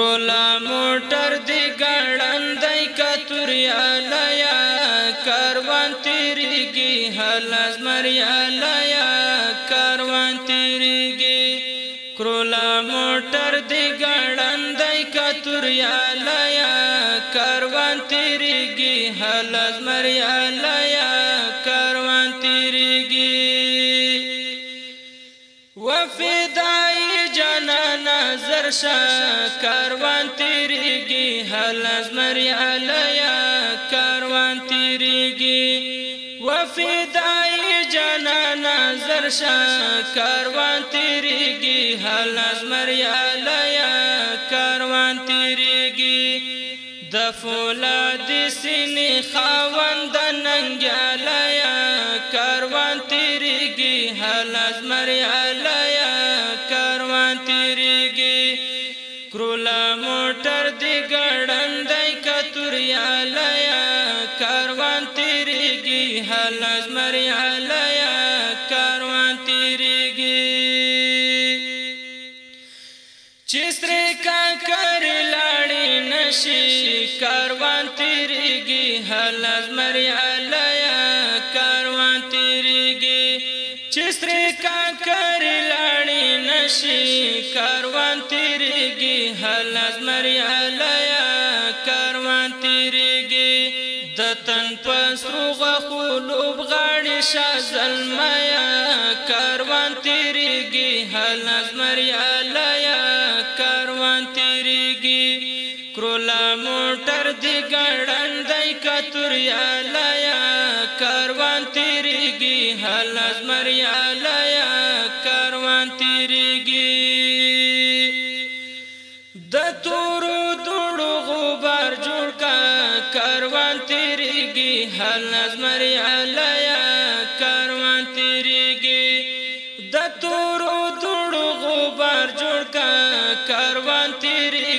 رولا موټر دی ګړندای کتوریا لیا کاروان تیریږي هلز مریا لیا کاروان تیریږي کرولا موټر دی ګړندای کتوریا لیا کاروان تیریږي هلز مریا لیا کاروان تیریږي وفدا ورشا کاروان تیریږي هل از مرعلیا کاروان تیریږي وفدای جنانا زرشا کاروان تیریږي هل از مرعلیا کاروان تیریږي د فولاد سینې خاوند ننګ پرولا موټر دی ګړندای کتوریا لیا کاروان تیریږي حل ازمریا لیا کاروان تیریږي چستر کا کر لاړې نشي کاروان تیریږي حل کا کر لانی نشی کاروان تیرگی حل از مریالیا کاروان تیرگی دتن پسرو غخولوب غاڑی شا زلمایا کاروان تیرگی حل از مریالیا کاروان تیرگی کرولا موٹر دی گڑن دی کتوریالیا کاروان تیرگی حل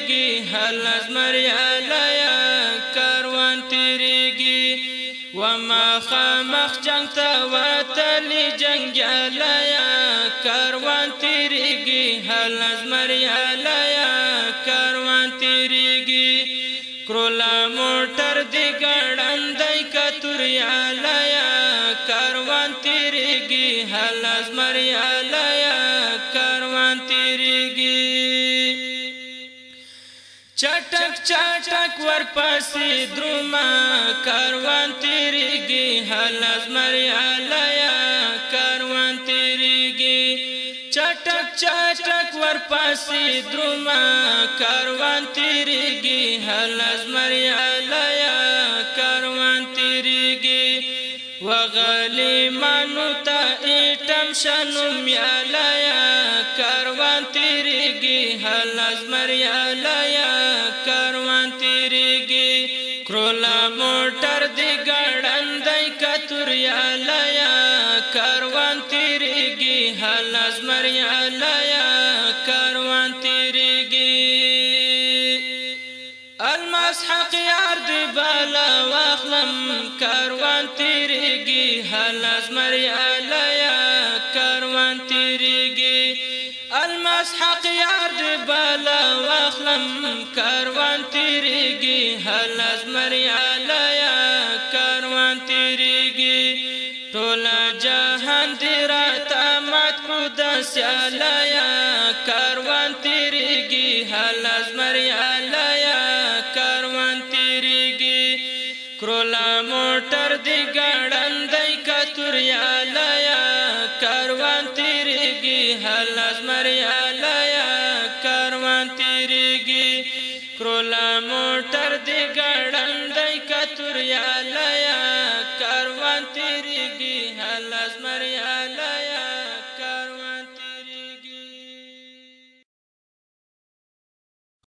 تیریږي هل از مریالیا کاروان تیریږي و ما خامخ جنگ ته وتلی جنگالیا کاروان تیریږي هل از مریالیا کاروان تیریږي کرولا موټر دی ګړندای کتوریالیا کاروان تیریږي هل از مریالیا चटक चटक वर पसी द्रुमा करवन तिरिगी हलस मरियालया करवन तिरिगी चटक चटक वर पसी द्रुमा करवन तिरिगी हलस मरियालया करवन तिरिगी वगली मनुता इटम शनुम यालया करवन तिरिगी हलस मरियालया الماس حق یار دی بالا واخلم کاروان تیریگی حال از مریالا یا کاروان تیریگی الماس حق یار دی بالا واخلم کاروان تیریگی حال از مریالا موټر دی ګړندای کتوریا لیا کاروان تیریږي هل ازمریا لیا کاروان تیریږي کرولا موټر دی ګړندای کتوریا لیا کاروان تیریږي هل ازمریا